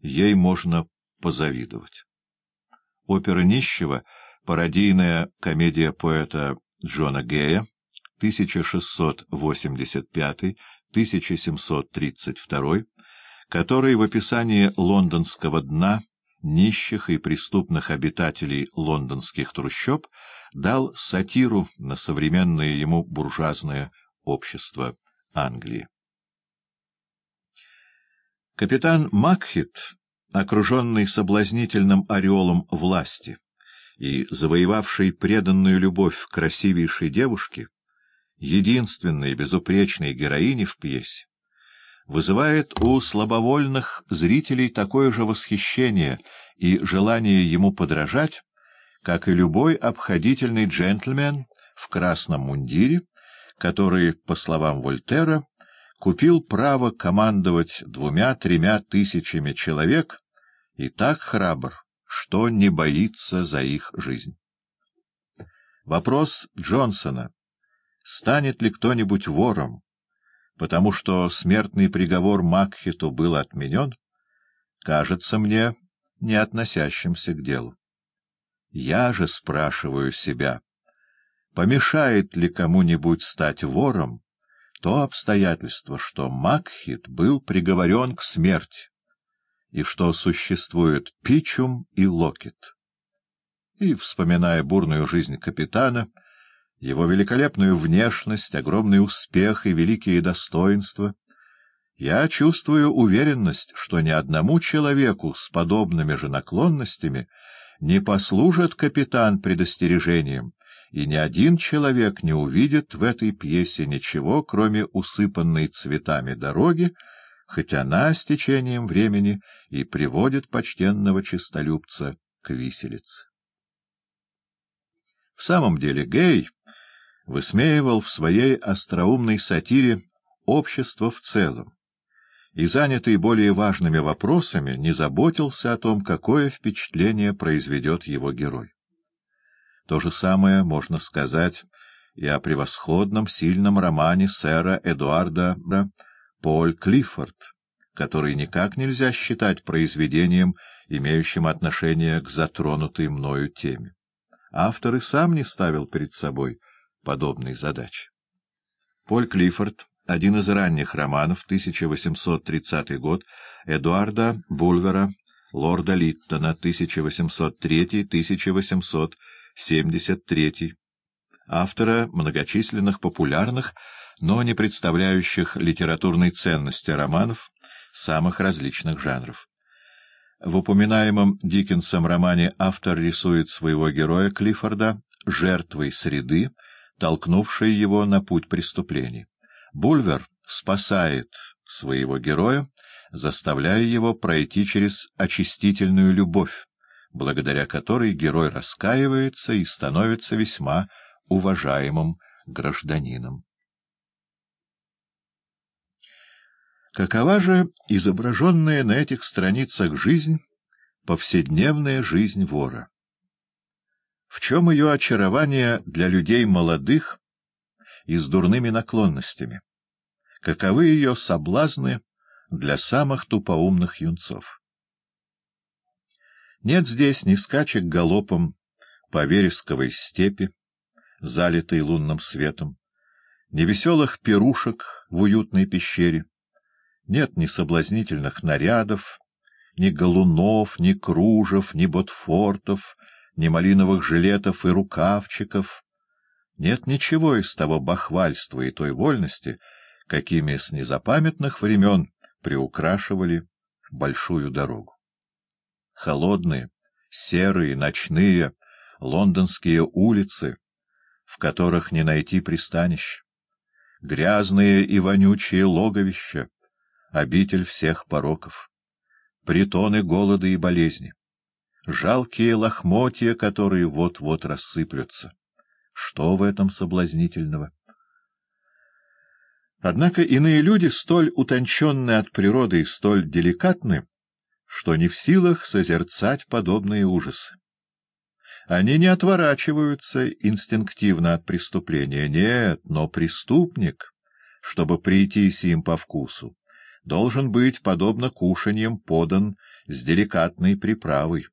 ей можно позавидовать. Опера нищего — пародийная комедия поэта Джона Гея, 1685-1732, который в описании лондонского дна, нищих и преступных обитателей лондонских трущоб дал сатиру на современное ему буржуазное общество Англии. Капитан Макхит, окруженный соблазнительным ореолом власти и завоевавший преданную любовь красивейшей девушке, единственной безупречной героини в пьесе, вызывает у слабовольных зрителей такое же восхищение и желание ему подражать, как и любой обходительный джентльмен в красном мундире, который, по словам Вольтера, купил право командовать двумя-тремя тысячами человек и так храбр, что не боится за их жизнь. Вопрос Джонсона, станет ли кто-нибудь вором, потому что смертный приговор Макхиту был отменен, кажется мне не относящимся к делу. Я же спрашиваю себя, помешает ли кому-нибудь стать вором то обстоятельство, что Макхит был приговорен к смерти, и что существуют Пичум и Локет. И, вспоминая бурную жизнь капитана, его великолепную внешность, огромный успех и великие достоинства, я чувствую уверенность, что ни одному человеку с подобными же наклонностями не послужит капитан предостережением, и ни один человек не увидит в этой пьесе ничего, кроме усыпанной цветами дороги, хоть она с течением времени и приводит почтенного честолюбца к виселице. В самом деле Гей высмеивал в своей остроумной сатире общество в целом, и, занятый более важными вопросами, не заботился о том, какое впечатление произведет его герой. То же самое можно сказать и о превосходном сильном романе сэра Эдуарда Поль Клиффорд, который никак нельзя считать произведением, имеющим отношение к затронутой мною теме. Автор и сам не ставил перед собой подобной задачи. Поль Клиффорд, один из ранних романов, 1830 год, Эдуарда Бульвера, лорда Литтона, 1803-1873, автора многочисленных популярных, но не представляющих литературной ценности романов самых различных жанров. В упоминаемом Диккенсом романе автор рисует своего героя Клиффорда жертвой среды, толкнувшей его на путь преступлений. Бульвер спасает своего героя, заставляя его пройти через очистительную любовь, благодаря которой герой раскаивается и становится весьма уважаемым гражданином. Какова же изображенная на этих страницах жизнь, повседневная жизнь вора? В чем ее очарование для людей молодых и с дурными наклонностями? Каковы ее соблазны для самых тупоумных юнцов? Нет здесь ни скачек галопом по вересковой степи, залитой лунным светом, ни веселых пирушек в уютной пещере, нет ни соблазнительных нарядов, ни галунов, ни кружев, ни ботфортов, ни малиновых жилетов и рукавчиков. Нет ничего из того бахвальства и той вольности, какими с незапамятных времен приукрашивали большую дорогу. Холодные, серые, ночные, лондонские улицы, в которых не найти пристанищ, грязные и вонючие логовища, обитель всех пороков, притоны голода и болезни, жалкие лохмотья, которые вот-вот рассыплются. Что в этом соблазнительного? Однако иные люди столь утонченны от природы и столь деликатны, что не в силах созерцать подобные ужасы. Они не отворачиваются инстинктивно от преступления, нет, но преступник, чтобы прийтись им по вкусу, должен быть, подобно кушаньям, подан с деликатной приправой.